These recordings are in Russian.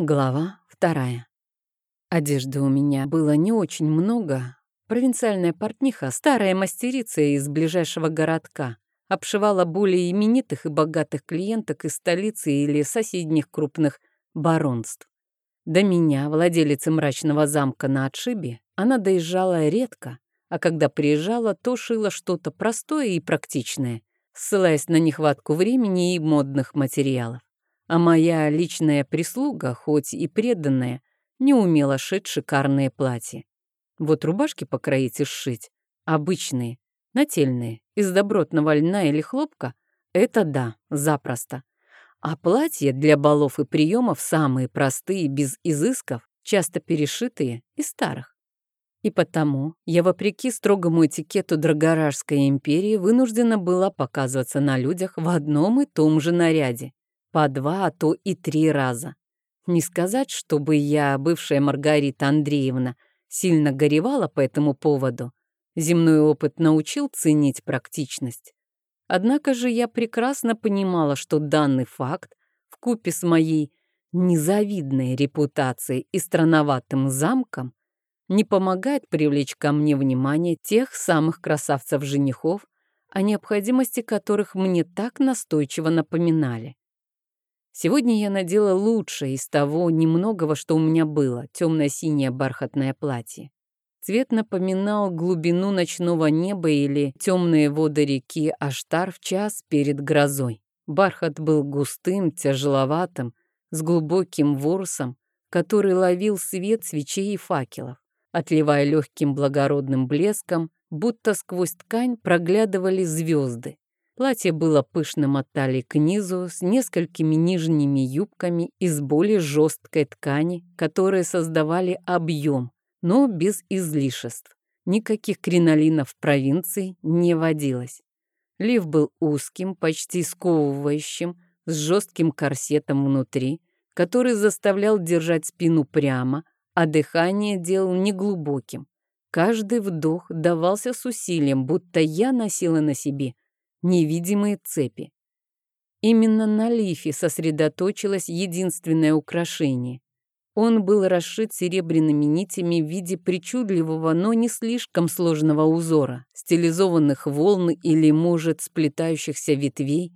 Глава вторая. Одежды у меня было не очень много. Провинциальная портниха, старая мастерица из ближайшего городка, обшивала более именитых и богатых клиенток из столицы или соседних крупных баронств. До меня, владелицы мрачного замка на отшибе, она доезжала редко, а когда приезжала, то шила что-то простое и практичное, ссылаясь на нехватку времени и модных материалов а моя личная прислуга, хоть и преданная, не умела шить шикарные платья. Вот рубашки покроить и сшить, обычные, нательные, из добротного льна или хлопка, это да, запросто. А платья для балов и приемов самые простые, без изысков, часто перешитые из старых. И потому я, вопреки строгому этикету Драгоражской империи, вынуждена была показываться на людях в одном и том же наряде, по два, а то и три раза. Не сказать, чтобы я, бывшая Маргарита Андреевна, сильно горевала по этому поводу. Земной опыт научил ценить практичность. Однако же я прекрасно понимала, что данный факт, вкупе с моей незавидной репутацией и странноватым замком, не помогает привлечь ко мне внимание тех самых красавцев-женихов, о необходимости которых мне так настойчиво напоминали. Сегодня я надела лучшее из того немногого, что у меня было, темно-синее бархатное платье. Цвет напоминал глубину ночного неба или темные воды реки Аштар в час перед грозой. Бархат был густым, тяжеловатым, с глубоким ворсом, который ловил свет свечей и факелов, отливая легким благородным блеском, будто сквозь ткань проглядывали звезды. Платье было пышным от талии к низу, с несколькими нижними юбками из более жесткой ткани, которые создавали объем, но без излишеств. Никаких кринолинов в провинции не водилось. Лиф был узким, почти сковывающим, с жестким корсетом внутри, который заставлял держать спину прямо, а дыхание делал неглубоким. Каждый вдох давался с усилием, будто я носила на себе невидимые цепи. Именно на лифе сосредоточилось единственное украшение. Он был расшит серебряными нитями в виде причудливого, но не слишком сложного узора, стилизованных волн или, может, сплетающихся ветвей.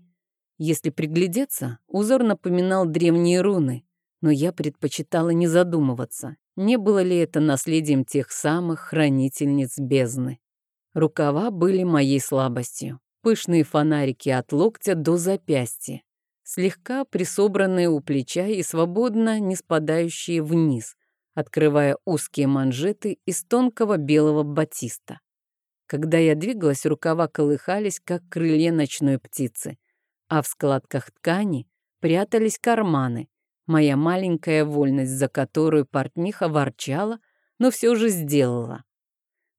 Если приглядеться, узор напоминал древние руны, но я предпочитала не задумываться, не было ли это наследием тех самых хранительниц бездны. Рукава были моей слабостью пышные фонарики от локтя до запястья, слегка присобранные у плеча и свободно не спадающие вниз, открывая узкие манжеты из тонкого белого батиста. Когда я двигалась, рукава колыхались, как крылья ночной птицы, а в складках ткани прятались карманы, моя маленькая вольность, за которую портниха ворчала, но все же сделала.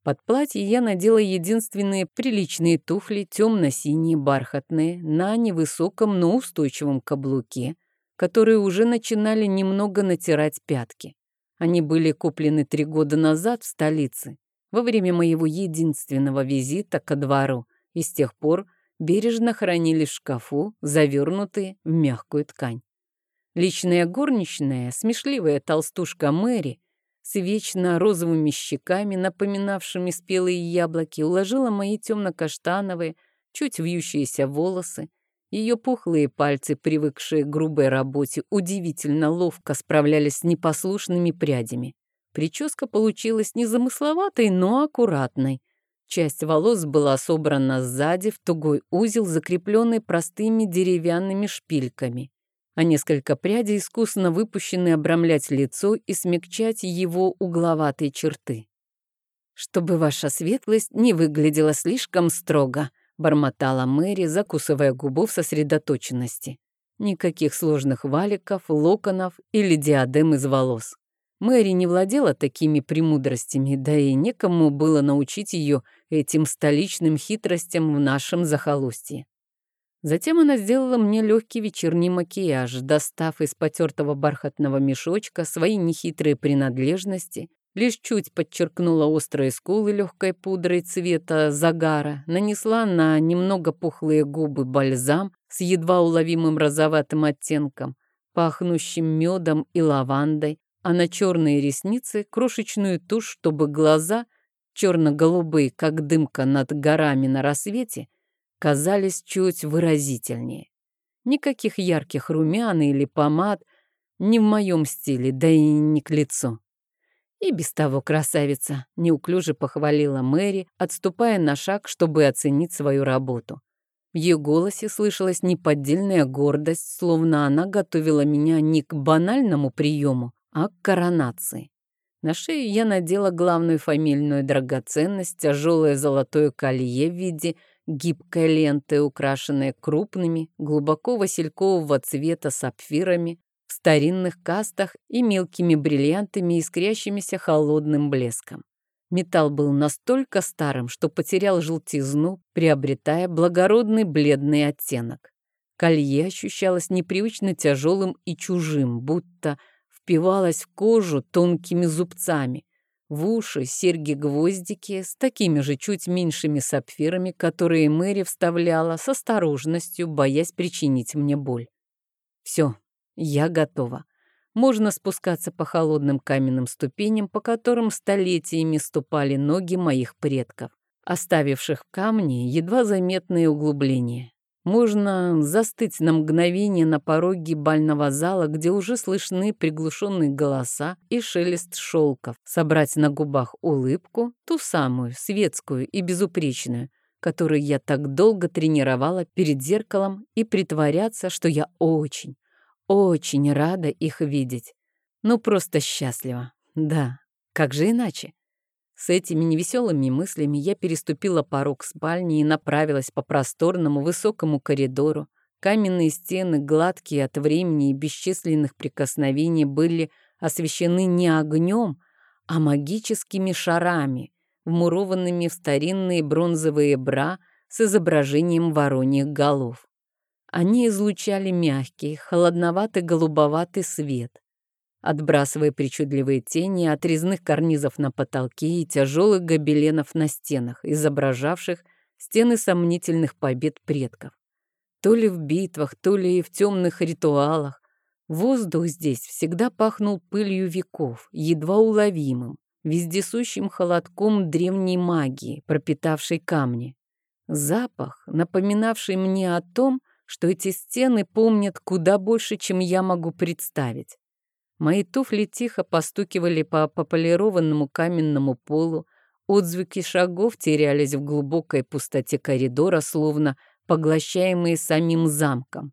Под платье я надела единственные приличные туфли, темно-синие, бархатные, на невысоком, но устойчивом каблуке, которые уже начинали немного натирать пятки. Они были куплены три года назад в столице, во время моего единственного визита ко двору, и с тех пор бережно хранились в шкафу, завернутые в мягкую ткань. Личная горничная, смешливая толстушка Мэри, с вечно розовыми щеками, напоминавшими спелые яблоки, уложила мои темно-каштановые, чуть вьющиеся волосы. Ее пухлые пальцы, привыкшие к грубой работе, удивительно ловко справлялись с непослушными прядями. Прическа получилась незамысловатой, но аккуратной. Часть волос была собрана сзади в тугой узел, закрепленный простыми деревянными шпильками а несколько прядей искусно выпущены обрамлять лицо и смягчать его угловатые черты. «Чтобы ваша светлость не выглядела слишком строго», бормотала Мэри, закусывая губу в сосредоточенности. Никаких сложных валиков, локонов или диадем из волос. Мэри не владела такими премудростями, да и некому было научить ее этим столичным хитростям в нашем захолустье. Затем она сделала мне легкий вечерний макияж, достав из потертого бархатного мешочка свои нехитрые принадлежности, лишь чуть подчеркнула острые скулы легкой пудрой цвета загара, нанесла на немного пухлые губы бальзам с едва уловимым розоватым оттенком, пахнущим медом и лавандой, а на черные ресницы крошечную тушь, чтобы глаза, черно-голубые, как дымка над горами на рассвете, казались чуть выразительнее. Никаких ярких румян или помад, не в моем стиле, да и не к лицу. И без того красавица, неуклюже похвалила Мэри, отступая на шаг, чтобы оценить свою работу. В ее голосе слышалась неподдельная гордость, словно она готовила меня не к банальному приему, а к коронации. На шею я надела главную фамильную драгоценность, тяжелое золотое колье в виде гибкой ленты, украшенной крупными, глубоко василькового цвета сапфирами, в старинных кастах и мелкими бриллиантами, искрящимися холодным блеском. Металл был настолько старым, что потерял желтизну, приобретая благородный бледный оттенок. Колье ощущалось непривычно тяжелым и чужим, будто впивалось в кожу тонкими зубцами. В уши серьги-гвоздики с такими же чуть меньшими сапфирами, которые Мэри вставляла с осторожностью, боясь причинить мне боль. Все, я готова. Можно спускаться по холодным каменным ступеням, по которым столетиями ступали ноги моих предков, оставивших в камне едва заметные углубления. Можно застыть на мгновение на пороге бального зала, где уже слышны приглушенные голоса и шелест шелков, собрать на губах улыбку, ту самую, светскую и безупречную, которую я так долго тренировала перед зеркалом, и притворяться, что я очень, очень рада их видеть. Ну, просто счастлива. Да, как же иначе? С этими невеселыми мыслями я переступила порог спальни и направилась по просторному высокому коридору. Каменные стены, гладкие от времени и бесчисленных прикосновений, были освещены не огнем, а магическими шарами, вмурованными в старинные бронзовые бра с изображением вороньих голов. Они излучали мягкий, холодноватый голубоватый свет, отбрасывая причудливые тени от резных карнизов на потолке и тяжелых гобеленов на стенах, изображавших стены сомнительных побед предков. То ли в битвах, то ли в темных ритуалах. Воздух здесь всегда пахнул пылью веков, едва уловимым, вездесущим холодком древней магии, пропитавшей камни. Запах, напоминавший мне о том, что эти стены помнят куда больше, чем я могу представить. Мои туфли тихо постукивали по пополированному каменному полу, отзвуки шагов терялись в глубокой пустоте коридора, словно поглощаемые самим замком.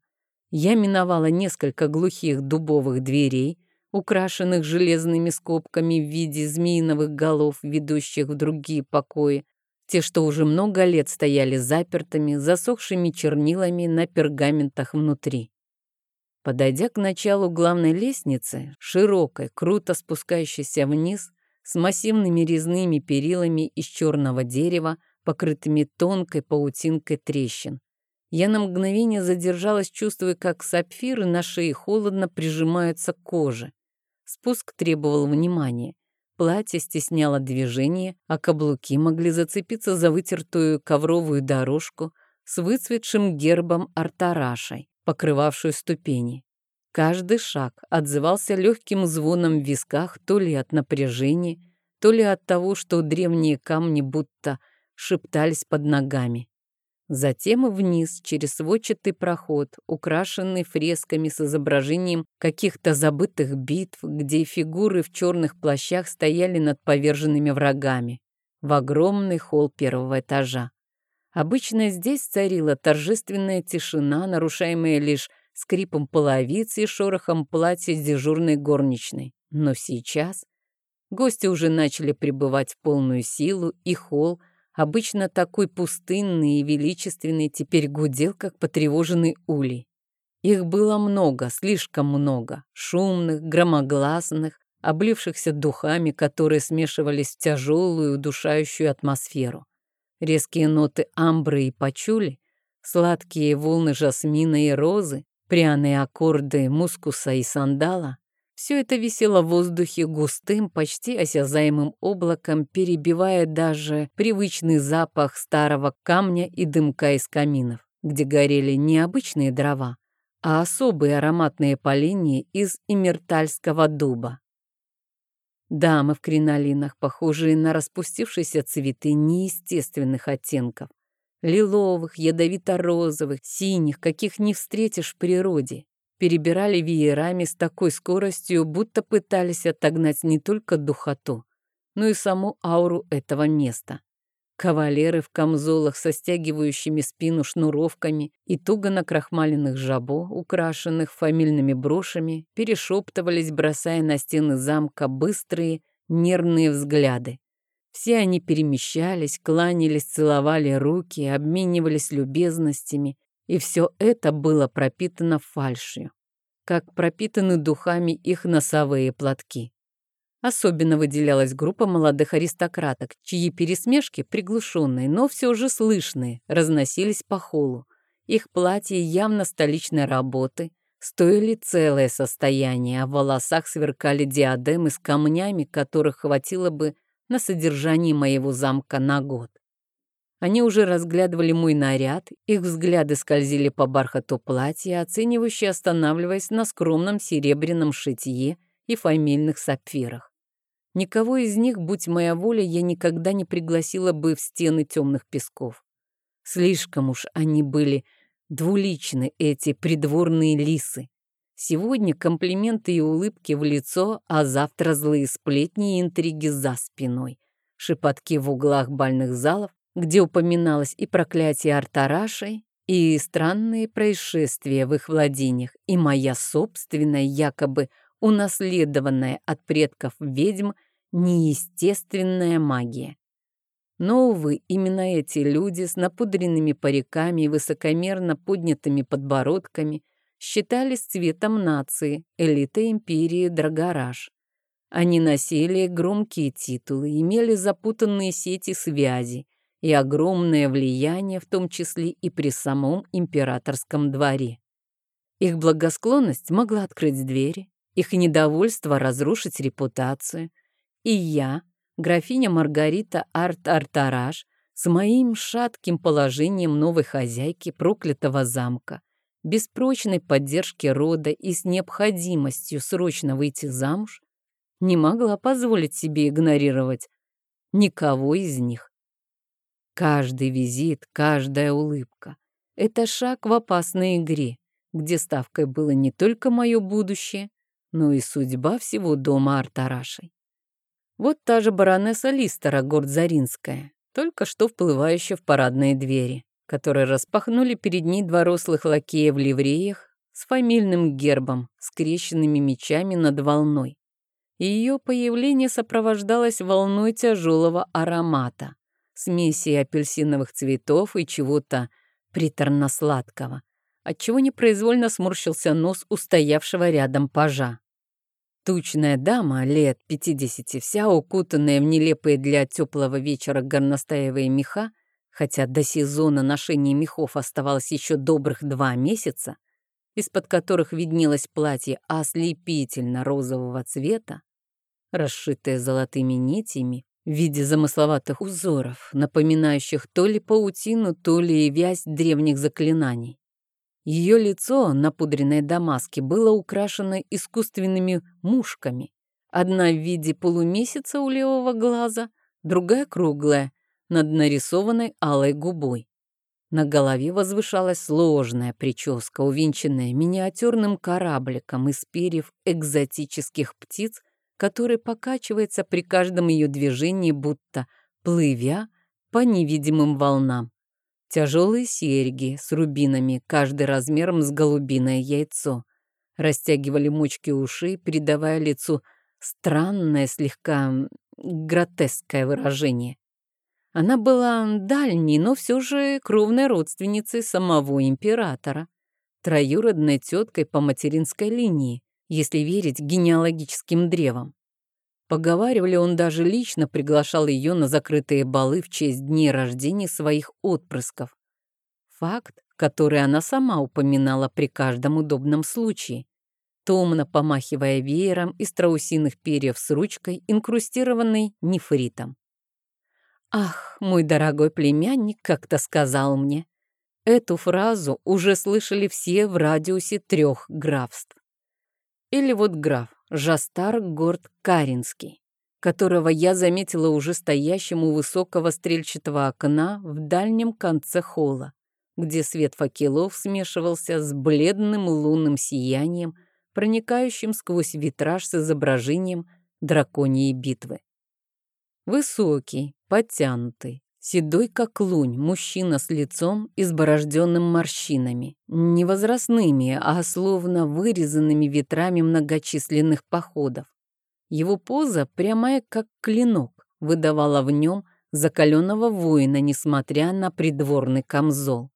Я миновала несколько глухих дубовых дверей, украшенных железными скобками в виде змеиновых голов, ведущих в другие покои, те, что уже много лет стояли запертыми, засохшими чернилами на пергаментах внутри. Подойдя к началу главной лестницы, широкой, круто спускающейся вниз, с массивными резными перилами из черного дерева, покрытыми тонкой паутинкой трещин, я на мгновение задержалась, чувствуя, как сапфиры на шее холодно прижимаются к коже. Спуск требовал внимания. Платье стесняло движение, а каблуки могли зацепиться за вытертую ковровую дорожку с выцветшим гербом артарашей, покрывавшую ступени. Каждый шаг отзывался легким звоном в висках то ли от напряжения, то ли от того, что древние камни будто шептались под ногами. Затем вниз, через сводчатый проход, украшенный фресками с изображением каких-то забытых битв, где фигуры в черных плащах стояли над поверженными врагами, в огромный холл первого этажа. Обычно здесь царила торжественная тишина, нарушаемая лишь скрипом половицы и шорохом платья дежурной горничной. Но сейчас гости уже начали пребывать в полную силу, и холл — обычно такой пустынный и величественный, теперь гудел, как потревоженный улей. Их было много, слишком много, шумных, громогласных, облившихся духами, которые смешивались в тяжелую, удушающую атмосферу. Резкие ноты амбры и пачули, сладкие волны жасмина и розы, пряные аккорды мускуса и сандала все это висело в воздухе густым, почти осязаемым облаком, перебивая даже привычный запах старого камня и дымка из каминов, где горели не обычные дрова, а особые ароматные поленья из имертальского дуба. Дамы в кринолинах, похожие на распустившиеся цветы неестественных оттенков. Лиловых, ядовито-розовых, синих, каких не встретишь в природе. Перебирали веерами с такой скоростью, будто пытались отогнать не только духоту, но и саму ауру этого места. Кавалеры в камзолах со стягивающими спину шнуровками и туго накрахмаленных жабо, украшенных фамильными брошами, перешептывались, бросая на стены замка быстрые, нервные взгляды. Все они перемещались, кланялись, целовали руки, обменивались любезностями, и все это было пропитано фальшью, как пропитаны духами их носовые платки. Особенно выделялась группа молодых аристократок, чьи пересмешки, приглушенные, но все же слышные, разносились по холу. Их платья явно столичной работы, стоили целое состояние, а в волосах сверкали диадемы с камнями, которых хватило бы на содержание моего замка на год. Они уже разглядывали мой наряд, их взгляды скользили по бархату платья, оценивающие останавливаясь на скромном серебряном шитье и фамильных сапфирах. Никого из них, будь моя воля, я никогда не пригласила бы в стены темных песков. Слишком уж они были двуличны, эти придворные лисы. Сегодня комплименты и улыбки в лицо, а завтра злые сплетни и интриги за спиной. Шепотки в углах бальных залов, где упоминалось и проклятие Артарашей, и странные происшествия в их владениях, и моя собственная, якобы унаследованная от предков ведьм, неестественная магия. Но, увы, именно эти люди с напудренными париками и высокомерно поднятыми подбородками считались цветом нации, элитой империи Драгораж. Они носили громкие титулы, имели запутанные сети связи и огромное влияние, в том числе и при самом императорском дворе. Их благосклонность могла открыть двери, их недовольство разрушить репутацию – и я, графиня Маргарита Арт-Артараш, с моим шатким положением новой хозяйки проклятого замка, без прочной поддержки рода и с необходимостью срочно выйти замуж, не могла позволить себе игнорировать никого из них. Каждый визит, каждая улыбка — это шаг в опасной игре, где ставкой было не только мое будущее, но и судьба всего дома Артарашей. Вот та же баронесса Листера Гордзаринская, только что вплывающая в парадные двери, которые распахнули перед ней два рослых лакея в ливреях с фамильным гербом, скрещенными мечами над волной. Ее появление сопровождалось волной тяжелого аромата, смеси апельсиновых цветов и чего-то приторно-сладкого, отчего непроизвольно сморщился нос устоявшего рядом пажа. Тучная дама, лет 50, вся укутанная в нелепые для теплого вечера горностаевые меха, хотя до сезона ношения мехов оставалось еще добрых два месяца, из-под которых виднелось платье ослепительно-розового цвета, расшитое золотыми нитями в виде замысловатых узоров, напоминающих то ли паутину, то ли вязь древних заклинаний. Ее лицо, напудренное до маски, было украшено искусственными мушками. Одна в виде полумесяца у левого глаза, другая круглая, над нарисованной алой губой. На голове возвышалась сложная прическа, увенчанная миниатюрным корабликом из перьев экзотических птиц, который покачивается при каждом ее движении, будто плывя по невидимым волнам. Тяжелые серьги с рубинами, каждый размером с голубиное яйцо, растягивали мочки ушей, придавая лицу странное, слегка гротеское выражение. Она была дальней, но все же кровной родственницей самого императора, троюродной теткой по материнской линии, если верить генеалогическим древам. Поговаривали, он даже лично приглашал ее на закрытые балы в честь дней рождения своих отпрысков. Факт, который она сама упоминала при каждом удобном случае, томно помахивая веером из страусиных перьев с ручкой, инкрустированной нефритом. «Ах, мой дорогой племянник как-то сказал мне, Эту фразу уже слышали все в радиусе трех графств. Или вот граф Жастар Горд Каринский, которого я заметила уже стоящим у высокого стрельчатого окна в дальнем конце холла, где свет факелов смешивался с бледным лунным сиянием, проникающим сквозь витраж с изображением драконьей битвы. Высокий, подтянутый, седой как лунь, мужчина с лицом, изборожденным морщинами, не возрастными, а словно вырезанными ветрами многочисленных походов. Его поза, прямая как клинок, выдавала в нем закаленного воина, несмотря на придворный камзол.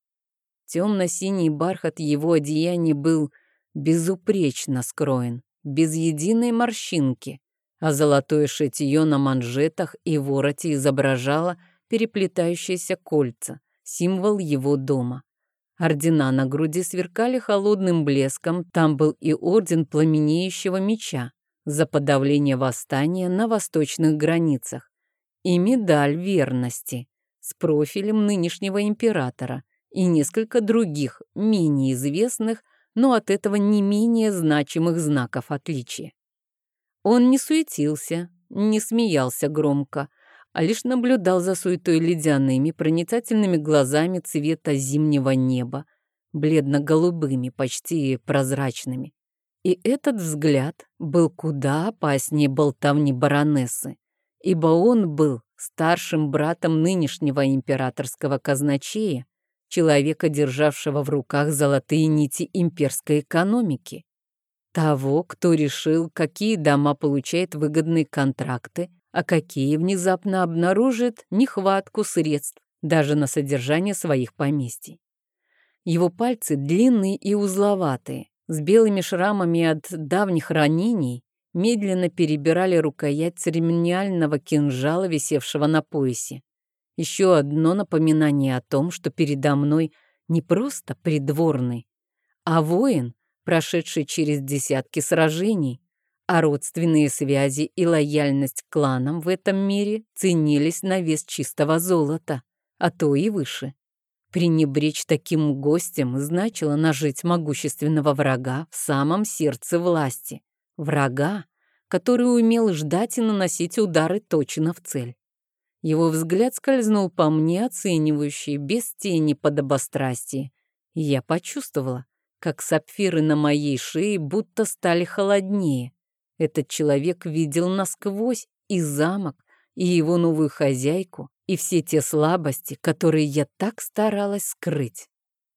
Темно-синий бархат его одеяния был безупречно скроен, без единой морщинки, а золотое шитье на манжетах и вороте изображало переплетающиеся кольца, символ его дома. Ордена на груди сверкали холодным блеском, там был и орден пламенеющего меча за подавление восстания на восточных границах и медаль верности с профилем нынешнего императора и несколько других, менее известных, но от этого не менее значимых знаков отличия. Он не суетился, не смеялся громко, а лишь наблюдал за суетой ледяными, проницательными глазами цвета зимнего неба, бледно-голубыми, почти прозрачными. И этот взгляд был куда опаснее болтовни баронессы, ибо он был старшим братом нынешнего императорского казначея, человека, державшего в руках золотые нити имперской экономики. Того, кто решил, какие дома получают выгодные контракты, а какие внезапно обнаружит нехватку средств даже на содержание своих поместий. Его пальцы длинные и узловатые, с белыми шрамами от давних ранений, медленно перебирали рукоять церемониального кинжала, висевшего на поясе. Еще одно напоминание о том, что передо мной не просто придворный, а воин, прошедший через десятки сражений, а родственные связи и лояльность к кланам в этом мире ценились на вес чистого золота, а то и выше. Пренебречь таким гостем значило нажить могущественного врага в самом сердце власти. Врага, который умел ждать и наносить удары точно в цель. Его взгляд скользнул по мне, оценивающий, без тени подобострастия. Я почувствовала, как сапфиры на моей шее будто стали холоднее. Этот человек видел насквозь и замок, и его новую хозяйку, и все те слабости, которые я так старалась скрыть.